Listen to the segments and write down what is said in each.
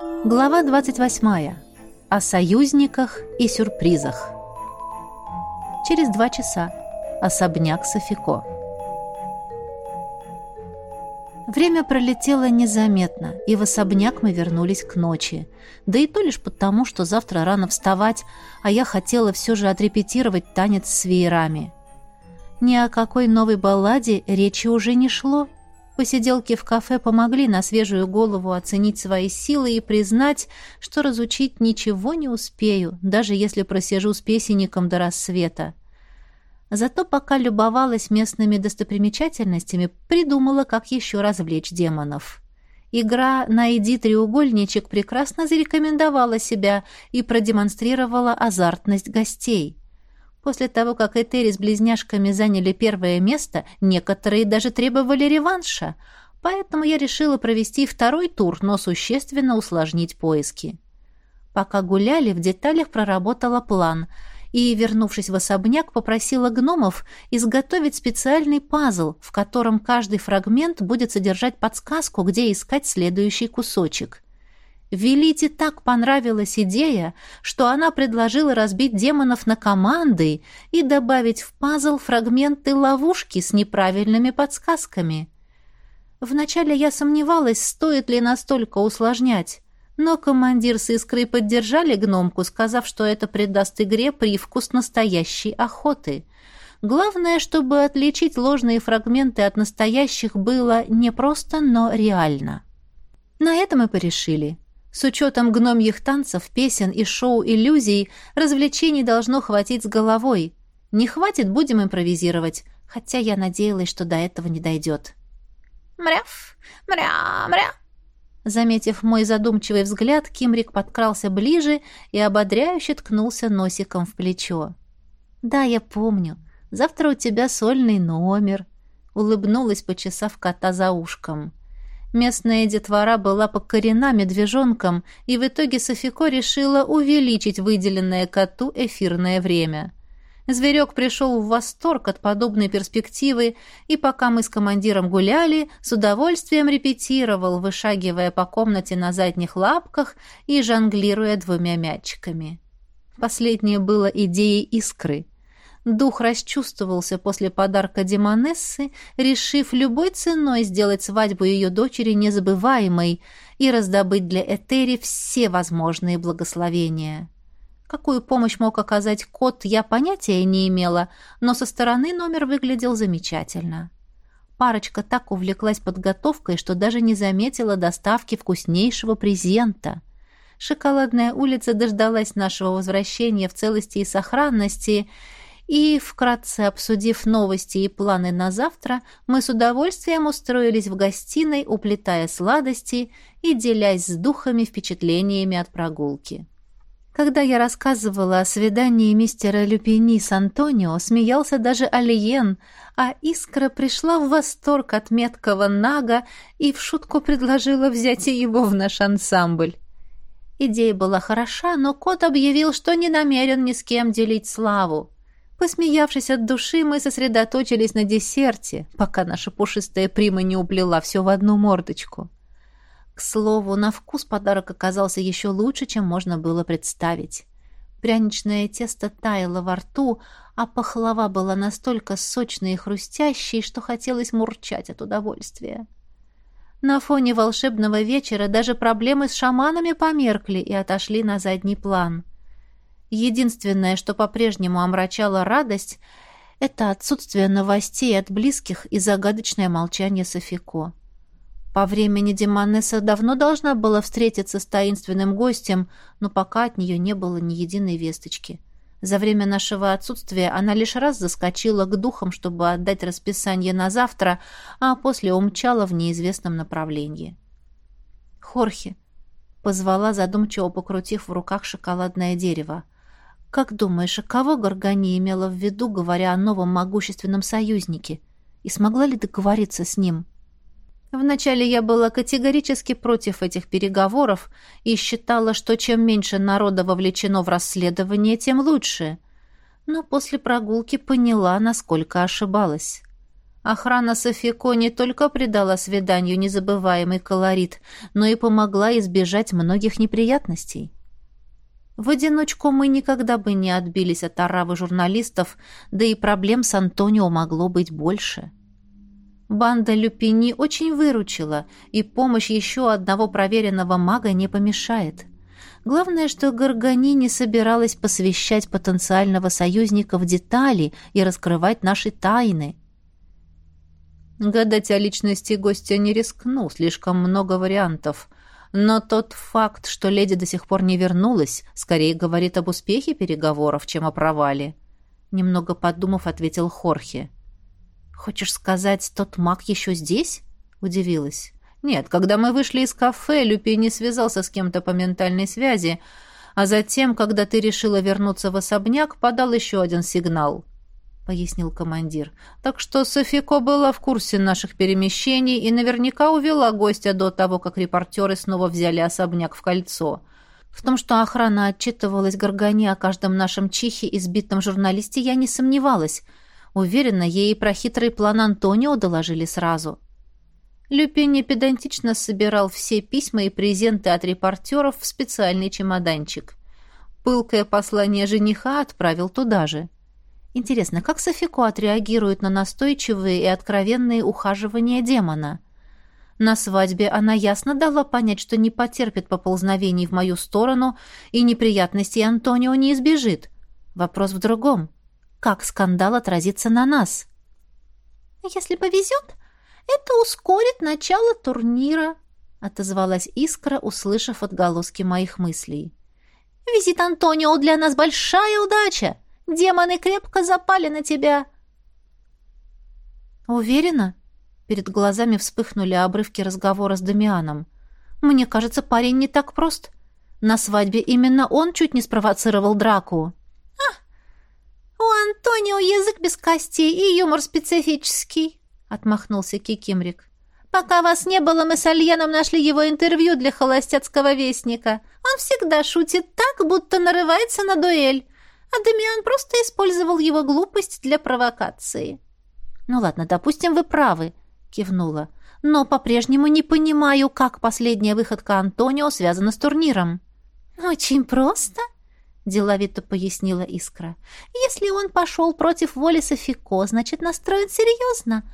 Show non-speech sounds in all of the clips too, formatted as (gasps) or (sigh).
Глава 28. О союзниках и сюрпризах. Через два часа. Особняк Софико. Время пролетело незаметно, и в особняк мы вернулись к ночи. Да и то лишь потому, что завтра рано вставать, а я хотела все же отрепетировать танец с веерами. Ни о какой новой балладе речи уже не шло. Посиделки в кафе помогли на свежую голову оценить свои силы и признать, что разучить ничего не успею, даже если просижу с песенником до рассвета. Зато пока любовалась местными достопримечательностями, придумала, как еще развлечь демонов. Игра «Найди треугольничек» прекрасно зарекомендовала себя и продемонстрировала азартность гостей. После того, как Этери с близняшками заняли первое место, некоторые даже требовали реванша, поэтому я решила провести второй тур, но существенно усложнить поиски. Пока гуляли, в деталях проработала план. И, вернувшись в особняк, попросила гномов изготовить специальный пазл, в котором каждый фрагмент будет содержать подсказку, где искать следующий кусочек – Велите так понравилась идея, что она предложила разбить демонов на команды и добавить в пазл фрагменты ловушки с неправильными подсказками. Вначале я сомневалась, стоит ли настолько усложнять, но командир с искрой поддержали гномку, сказав, что это придаст игре привкус настоящей охоты. Главное, чтобы отличить ложные фрагменты от настоящих было не просто, но реально. На этом мы порешили. С учетом гномьих танцев, песен и шоу иллюзий, развлечений должно хватить с головой. Не хватит, будем импровизировать, хотя я надеялась, что до этого не дойдет. «Мряв! Мря! Мря!» Заметив мой задумчивый взгляд, Кимрик подкрался ближе и ободряюще ткнулся носиком в плечо. «Да, я помню. Завтра у тебя сольный номер», — улыбнулась, почесав кота за ушком. Местная детвора была покорена медвежонком, и в итоге Софико решила увеличить выделенное коту эфирное время. Зверек пришел в восторг от подобной перспективы, и пока мы с командиром гуляли, с удовольствием репетировал, вышагивая по комнате на задних лапках и жонглируя двумя мячиками. Последнее было идеей искры — Дух расчувствовался после подарка Демонессы, решив любой ценой сделать свадьбу ее дочери незабываемой и раздобыть для Этери все возможные благословения. Какую помощь мог оказать кот, я понятия не имела, но со стороны номер выглядел замечательно. Парочка так увлеклась подготовкой, что даже не заметила доставки вкуснейшего презента. Шоколадная улица дождалась нашего возвращения в целости и сохранности — и, вкратце обсудив новости и планы на завтра, мы с удовольствием устроились в гостиной, уплетая сладости и делясь с духами впечатлениями от прогулки. Когда я рассказывала о свидании мистера Люпини с Антонио, смеялся даже Алиен, а Искра пришла в восторг от меткого Нага и в шутку предложила взять его в наш ансамбль. Идея была хороша, но кот объявил, что не намерен ни с кем делить славу. Посмеявшись от души, мы сосредоточились на десерте, пока наша пушистая прима не уплела все в одну мордочку. К слову, на вкус подарок оказался еще лучше, чем можно было представить. Пряничное тесто таяло во рту, а пахлава была настолько сочной и хрустящей, что хотелось мурчать от удовольствия. На фоне волшебного вечера даже проблемы с шаманами померкли и отошли на задний план — Единственное, что по-прежнему омрачало радость, это отсутствие новостей от близких и загадочное молчание Софико. По времени Демонесса давно должна была встретиться с таинственным гостем, но пока от нее не было ни единой весточки. За время нашего отсутствия она лишь раз заскочила к духам, чтобы отдать расписание на завтра, а после умчала в неизвестном направлении. «Хорхе», — позвала, задумчиво покрутив в руках шоколадное дерево, — как думаешь, а кого Горгани имела в виду, говоря о новом могущественном союзнике? И смогла ли договориться с ним? Вначале я была категорически против этих переговоров и считала, что чем меньше народа вовлечено в расследование, тем лучше. Но после прогулки поняла, насколько ошибалась. Охрана Софико не только придала свиданию незабываемый колорит, но и помогла избежать многих неприятностей. В одиночку мы никогда бы не отбились от оравы журналистов, да и проблем с Антонио могло быть больше. Банда Люпини очень выручила, и помощь еще одного проверенного мага не помешает. Главное, что Гаргани не собиралась посвящать потенциального союзника в детали и раскрывать наши тайны. Гадать о личности гостя не рискну, слишком много вариантов. Но тот факт, что леди до сих пор не вернулась, скорее говорит об успехе переговоров, чем о провале. Немного подумав, ответил Хорхе. «Хочешь сказать, тот маг еще здесь?» — удивилась. «Нет, когда мы вышли из кафе, Люпи не связался с кем-то по ментальной связи, а затем, когда ты решила вернуться в особняк, подал еще один сигнал пояснил командир. Так что Софико была в курсе наших перемещений и наверняка увела гостя до того, как репортеры снова взяли особняк в кольцо. В том, что охрана отчитывалась Горгани о каждом нашем чихе и сбитом журналисте, я не сомневалась. Уверена, ей про хитрый план Антонио доложили сразу. Люпини педантично собирал все письма и презенты от репортеров в специальный чемоданчик. Пылкое послание жениха отправил туда же. Интересно, как Софико отреагирует на настойчивые и откровенные ухаживания демона? На свадьбе она ясно дала понять, что не потерпит поползновений в мою сторону и неприятностей Антонио не избежит. Вопрос в другом. Как скандал отразится на нас? «Если повезет, это ускорит начало турнира», — отозвалась Искра, услышав отголоски моих мыслей. «Визит Антонио для нас большая удача. Демоны крепко запали на тебя!» «Уверена?» Перед глазами вспыхнули обрывки разговора с Дамианом. «Мне кажется, парень не так прост. На свадьбе именно он чуть не спровоцировал драку». «А, у Антонио язык без костей и юмор специфический», — отмахнулся Кикимрик. «Пока вас не было, мы с Альяном нашли его интервью для холостяцкого вестника. Он всегда шутит так, будто нарывается на дуэль а Дамиан просто использовал его глупость для провокации. «Ну ладно, допустим, вы правы», — кивнула. «Но по-прежнему не понимаю, как последняя выходка Антонио связана с турниром». «Очень просто», — деловито пояснила Искра. «Если он пошел против воли Софико, значит, настроен серьезно.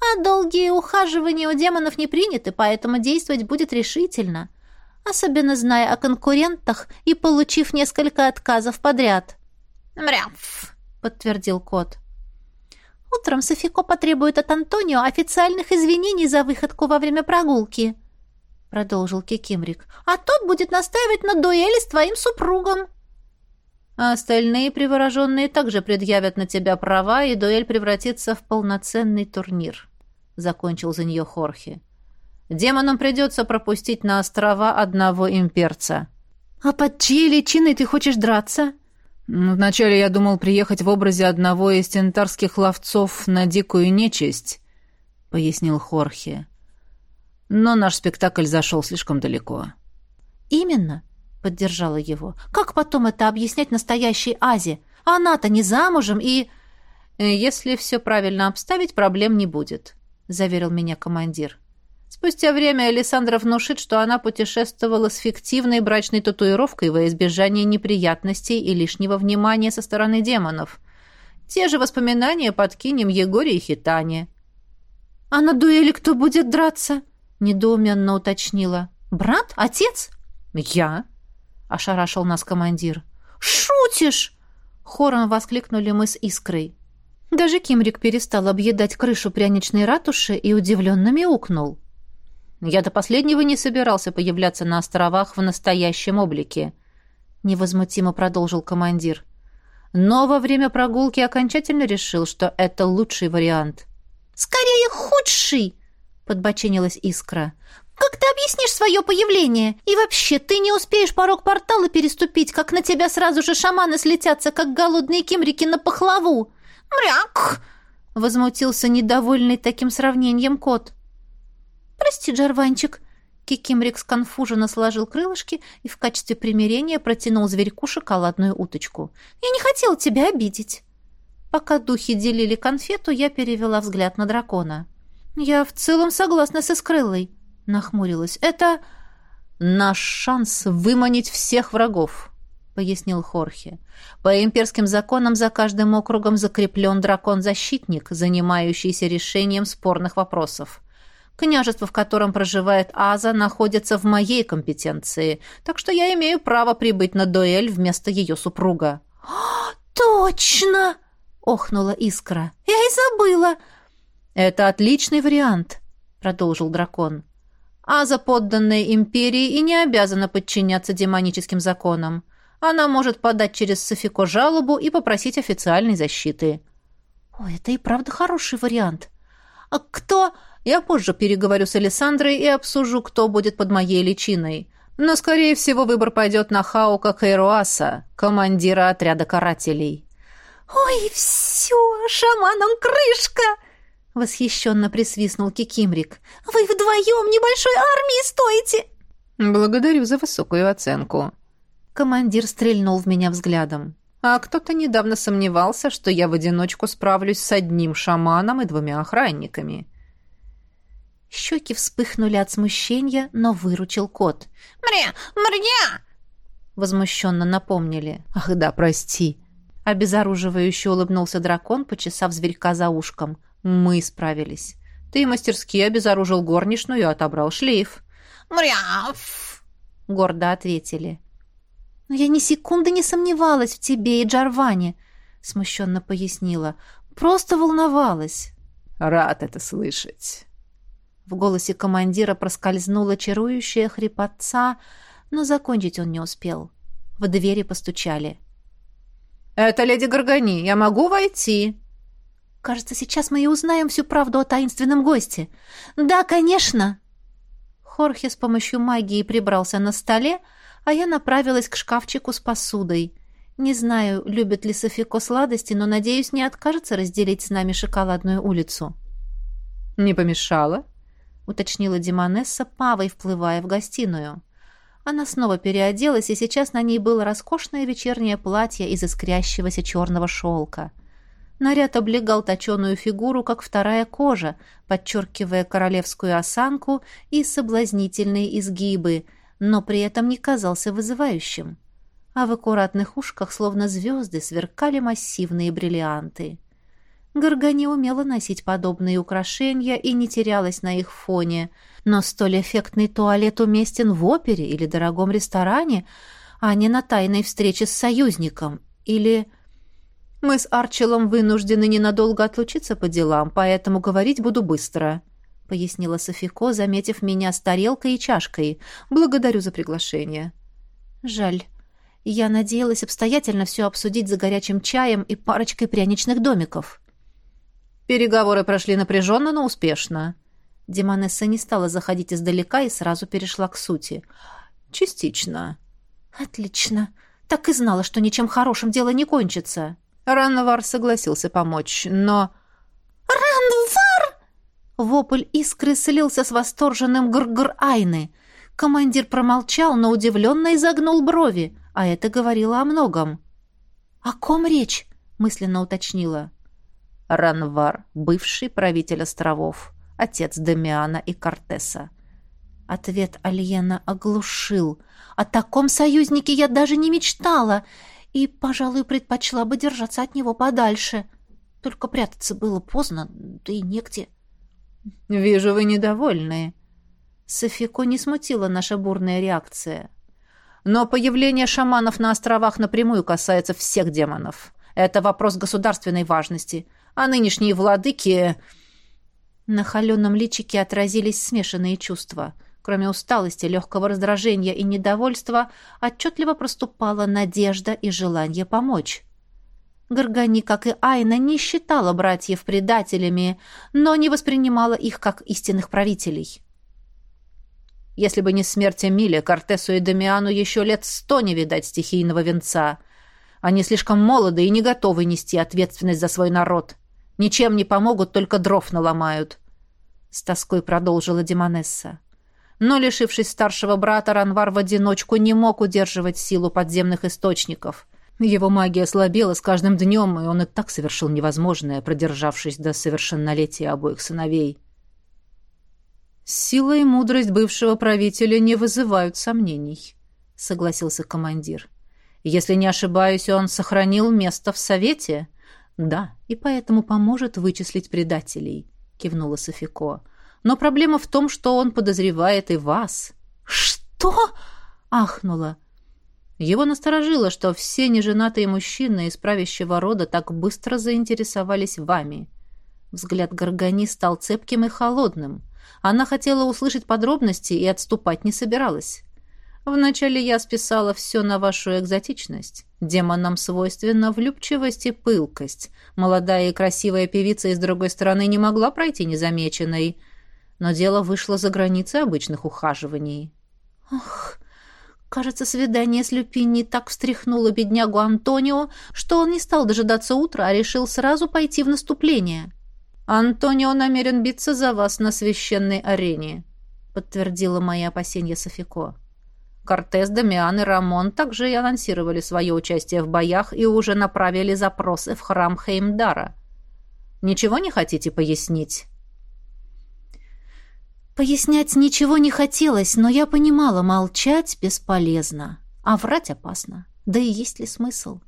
А долгие ухаживания у демонов не приняты, поэтому действовать будет решительно. Особенно зная о конкурентах и получив несколько отказов подряд». «Мряв», — подтвердил кот. «Утром Софико потребует от Антонио официальных извинений за выходку во время прогулки», — продолжил Кикимрик. «А тот будет настаивать на дуэли с твоим супругом». «А остальные привороженные также предъявят на тебя права, и дуэль превратится в полноценный турнир», — закончил за нее Хорхе. «Демонам придется пропустить на острова одного имперца». «А под чьей личиной ты хочешь драться?» «Вначале я думал приехать в образе одного из тентарских ловцов на дикую нечисть», — пояснил Хорхе. «Но наш спектакль зашел слишком далеко». «Именно», — поддержала его. «Как потом это объяснять настоящей Азе? Она-то не замужем и...» «Если все правильно обставить, проблем не будет», — заверил меня командир. Спустя время Александра внушит, что она путешествовала с фиктивной брачной татуировкой во избежание неприятностей и лишнего внимания со стороны демонов. Те же воспоминания подкинем Егоре и Хитане. «А на дуэли кто будет драться?» — недоуменно уточнила. «Брат? Отец?» «Я?» — ошарашил нас командир. «Шутишь!» — хором воскликнули мы с Искрой. Даже Кимрик перестал объедать крышу пряничной ратуши и удивленно мяукнул. Я до последнего не собирался появляться на островах в настоящем облике», — невозмутимо продолжил командир. «Но во время прогулки окончательно решил, что это лучший вариант». «Скорее худший!» — подбоченилась Искра. «Как ты объяснишь свое появление? И вообще, ты не успеешь порог портала переступить, как на тебя сразу же шаманы слетятся, как голодные кимрики на пахлаву!» «Мряк!» — возмутился недовольный таким сравнением кот. «Прости, Джарванчик!» Кикимрик сконфуженно сложил крылышки и в качестве примирения протянул зверьку шоколадную уточку. «Я не хотел тебя обидеть!» Пока духи делили конфету, я перевела взгляд на дракона. «Я в целом согласна с Искрылой», — нахмурилась. «Это наш шанс выманить всех врагов», — пояснил Хорхе. «По имперским законам за каждым округом закреплен дракон-защитник, занимающийся решением спорных вопросов. Княжество, в котором проживает Аза, находится в моей компетенции, так что я имею право прибыть на дуэль вместо ее супруга». (gasps) «Точно!» — охнула Искра. «Я и забыла!» «Это отличный вариант», — продолжил дракон. «Аза подданная империи и не обязана подчиняться демоническим законам. Она может подать через Софико жалобу и попросить официальной защиты». «Ой, это и правда хороший вариант. А кто...» Я позже переговорю с Александрой и обсужу, кто будет под моей личиной. Но, скорее всего, выбор пойдет на Хаука Кайруаса, командира отряда карателей». «Ой, все, шаманом крышка!» — восхищенно присвистнул Кикимрик. «Вы вдвоем небольшой армии стоите!» «Благодарю за высокую оценку». Командир стрельнул в меня взглядом. А кто-то недавно сомневался, что я в одиночку справлюсь с одним шаманом и двумя охранниками. Щеки вспыхнули от смущения, но выручил кот. «Мря! Мря!» Возмущенно напомнили. «Ах да, прости!» Обезоруживающе улыбнулся дракон, почесав зверька за ушком. «Мы справились. Ты мастерски обезоружил горничную и отобрал шлейф». «Мряв!» — гордо ответили. «Но я ни секунды не сомневалась в тебе и Джарване», — смущенно пояснила. «Просто волновалась». «Рад это слышать». В голосе командира проскользнула чарующая хрипотца, но закончить он не успел. В двери постучали. «Это леди Горгани, я могу войти?» «Кажется, сейчас мы и узнаем всю правду о таинственном госте». «Да, конечно!» Хорхе с помощью магии прибрался на столе, а я направилась к шкафчику с посудой. Не знаю, любит ли Софико сладости, но, надеюсь, не откажется разделить с нами шоколадную улицу. «Не помешало?» — уточнила Димонесса, павой вплывая в гостиную. Она снова переоделась, и сейчас на ней было роскошное вечернее платье из искрящегося черного шелка. Наряд облегал точеную фигуру, как вторая кожа, подчеркивая королевскую осанку и соблазнительные изгибы, но при этом не казался вызывающим. А в аккуратных ушках, словно звезды, сверкали массивные бриллианты. Горгани умела носить подобные украшения и не терялась на их фоне. Но столь эффектный туалет уместен в опере или дорогом ресторане, а не на тайной встрече с союзником. Или... Мы с Арчелом вынуждены ненадолго отлучиться по делам, поэтому говорить буду быстро», — пояснила Софико, заметив меня с тарелкой и чашкой. «Благодарю за приглашение». «Жаль. Я надеялась обстоятельно все обсудить за горячим чаем и парочкой пряничных домиков». Переговоры прошли напряженно, но успешно. Демонесса не стала заходить издалека и сразу перешла к сути. «Частично». «Отлично. Так и знала, что ничем хорошим дело не кончится». Ранвар согласился помочь, но... «Ранвар!» Вопль искры слился с восторженным гр-гр Айны. Командир промолчал, но удивленно изогнул брови, а это говорило о многом. «О ком речь?» — мысленно уточнила. Ранвар, бывший правитель островов, отец Демиана и Кортеса. Ответ Альена оглушил. О таком союзнике я даже не мечтала и, пожалуй, предпочла бы держаться от него подальше. Только прятаться было поздно, да и негде. «Вижу, вы недовольны». Софико не смутила наша бурная реакция. «Но появление шаманов на островах напрямую касается всех демонов. Это вопрос государственной важности а нынешние владыки...» На холеном личике отразились смешанные чувства. Кроме усталости, легкого раздражения и недовольства, отчетливо проступала надежда и желание помочь. Горгани, как и Айна, не считала братьев предателями, но не воспринимала их как истинных правителей. Если бы не смерть Эмили, Кортесу и Дамиану еще лет сто не видать стихийного венца. Они слишком молоды и не готовы нести ответственность за свой народ. Ничем не помогут, только дров наломают. С тоской продолжила Демонесса. Но, лишившись старшего брата, Ранвар в одиночку не мог удерживать силу подземных источников. Его магия слабела с каждым днем, и он и так совершил невозможное, продержавшись до совершеннолетия обоих сыновей. «Сила и мудрость бывшего правителя не вызывают сомнений», — согласился командир. «Если не ошибаюсь, он сохранил место в Совете?» «Да, и поэтому поможет вычислить предателей», — кивнула Софико. «Но проблема в том, что он подозревает и вас». «Что?» — ахнула. Его насторожило, что все неженатые мужчины из правящего рода так быстро заинтересовались вами. Взгляд Горгани стал цепким и холодным. Она хотела услышать подробности и отступать не собиралась. Вначале я списала все на вашу экзотичность. Демонам свойственна влюбчивость и пылкость. Молодая и красивая певица из другой стороны не могла пройти незамеченной. Но дело вышло за границы обычных ухаживаний. Ох, кажется, свидание с Люпини так встряхнуло беднягу Антонио, что он не стал дожидаться утра, а решил сразу пойти в наступление. «Антонио намерен биться за вас на священной арене», — подтвердила мои опасения Софико. Кортес, Дамиан и Рамон также и анонсировали свое участие в боях и уже направили запросы в храм Хеймдара. Ничего не хотите пояснить? Пояснять ничего не хотелось, но я понимала, молчать бесполезно, а врать опасно. Да и есть ли смысл?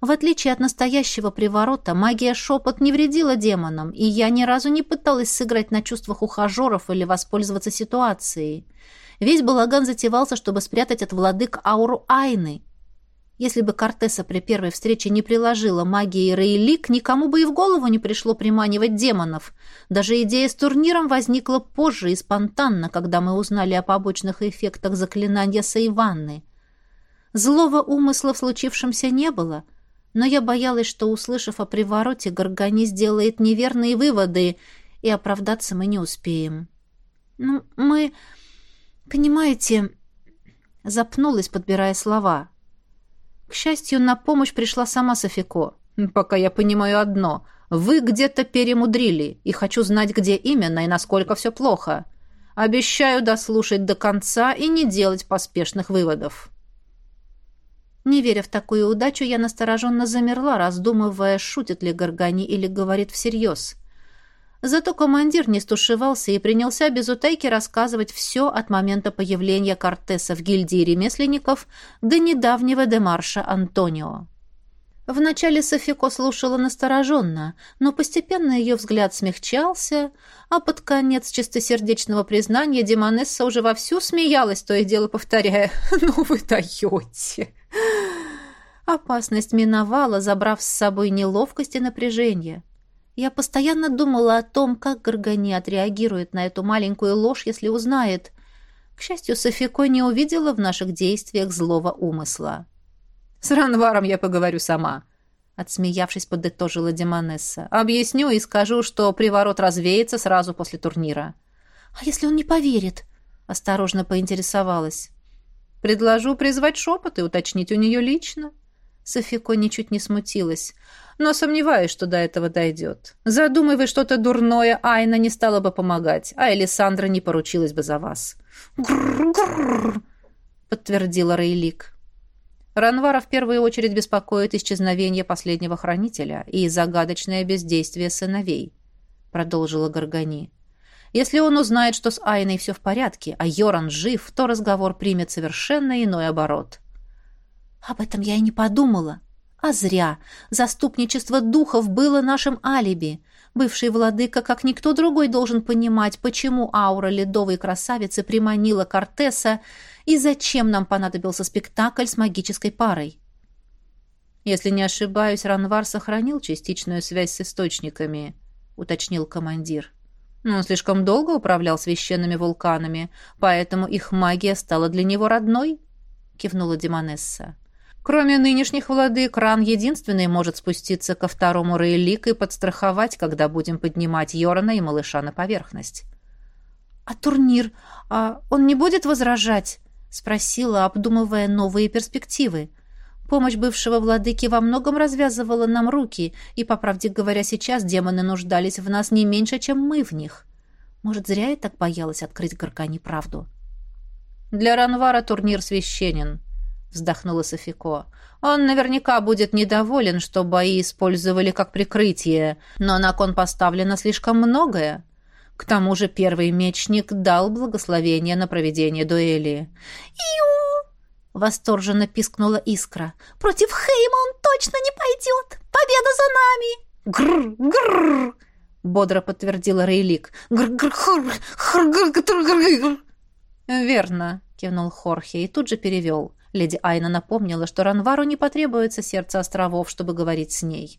В отличие от настоящего приворота, магия шепот не вредила демонам, и я ни разу не пыталась сыграть на чувствах ухажеров или воспользоваться ситуацией. Весь балаган затевался, чтобы спрятать от владык ауру Айны. Если бы Кортеса при первой встрече не приложила магии Рейлик, никому бы и в голову не пришло приманивать демонов. Даже идея с турниром возникла позже и спонтанно, когда мы узнали о побочных эффектах заклинания Сайванны. Злого умысла в случившемся не было, но я боялась, что, услышав о привороте, Горгани сделает неверные выводы, и оправдаться мы не успеем. «Ну, мы...» «Понимаете...» Запнулась, подбирая слова. К счастью, на помощь пришла сама Софико. «Пока я понимаю одно. Вы где-то перемудрили, и хочу знать, где именно и насколько все плохо. Обещаю дослушать до конца и не делать поспешных выводов». Не веря в такую удачу, я настороженно замерла, раздумывая, шутит ли Горгани или говорит всерьез. Зато командир не стушевался и принялся без утайки рассказывать все от момента появления Кортеса в гильдии ремесленников до недавнего демарша Антонио. Вначале Софико слушала настороженно, но постепенно ее взгляд смягчался, а под конец чистосердечного признания Демонесса уже вовсю смеялась, то и дело повторяя (laughs) «Ну вы даете!». Опасность миновала, забрав с собой неловкость и напряжение. Я постоянно думала о том, как Горгани отреагирует на эту маленькую ложь, если узнает. К счастью, Софико не увидела в наших действиях злого умысла. «С Ранваром я поговорю сама», — отсмеявшись, подытожила Демонесса. «Объясню и скажу, что приворот развеется сразу после турнира». «А если он не поверит?» — осторожно поинтересовалась. «Предложу призвать шепот и уточнить у нее лично». Софико ничуть не смутилась но сомневаюсь, что до этого дойдет. Задумай вы что-то дурное, Айна не стала бы помогать, а Элисандра не поручилась бы за вас». «Грррр!» — подтвердила Рейлик. Ранвара в первую очередь беспокоит исчезновение последнего хранителя и загадочное бездействие сыновей, — продолжила Горгани. Если он узнает, что с Айной все в порядке, а Йоран жив, то разговор примет совершенно иной оборот. «Об этом я и не подумала», а зря. Заступничество духов было нашим алиби. Бывший владыка, как никто другой, должен понимать, почему аура ледовой красавицы приманила Кортеса и зачем нам понадобился спектакль с магической парой. «Если не ошибаюсь, Ранвар сохранил частичную связь с источниками», — уточнил командир. «Он слишком долго управлял священными вулканами, поэтому их магия стала для него родной», — кивнула Демонесса. Кроме нынешних владык, Ран единственный может спуститься ко второму Рейлик и подстраховать, когда будем поднимать Йорана и малыша на поверхность. «А турнир? А он не будет возражать?» — спросила, обдумывая новые перспективы. Помощь бывшего владыки во многом развязывала нам руки, и, по правде говоря, сейчас демоны нуждались в нас не меньше, чем мы в них. Может, зря я так боялась открыть Горкани правду. «Для Ранвара турнир священен», вздохнула Софико. Он наверняка будет недоволен, что бои использовали как прикрытие, но на кон поставлено слишком многое. К тому же первый мечник дал благословение на проведение дуэли. «Ю!» — восторженно пискнула Искра. «Против Хейма он точно не пойдет! Победа за нами!» «Гррр! Гррр!» — бодро подтвердила Рейлик. «Гррр-гррр! «Верно», — кивнул Хорхе и тут же перевел. Леди Айна напомнила, что Ранвару не потребуется сердце островов, чтобы говорить с ней.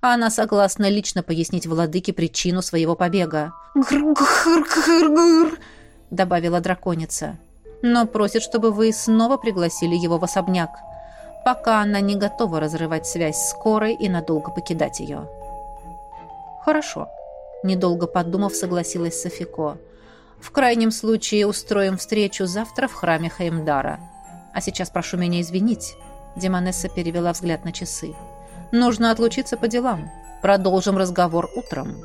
Она согласна лично пояснить владыке причину своего побега. «Гр-гр-гр-гр», — добавила драконица. «Но просит, чтобы вы снова пригласили его в особняк, пока она не готова разрывать связь с Корой и надолго покидать ее». «Хорошо», — недолго подумав, согласилась Софико. «В крайнем случае устроим встречу завтра в храме Хеймдара». А сейчас прошу меня извинить. Демонесса перевела взгляд на часы. Нужно отлучиться по делам. Продолжим разговор утром.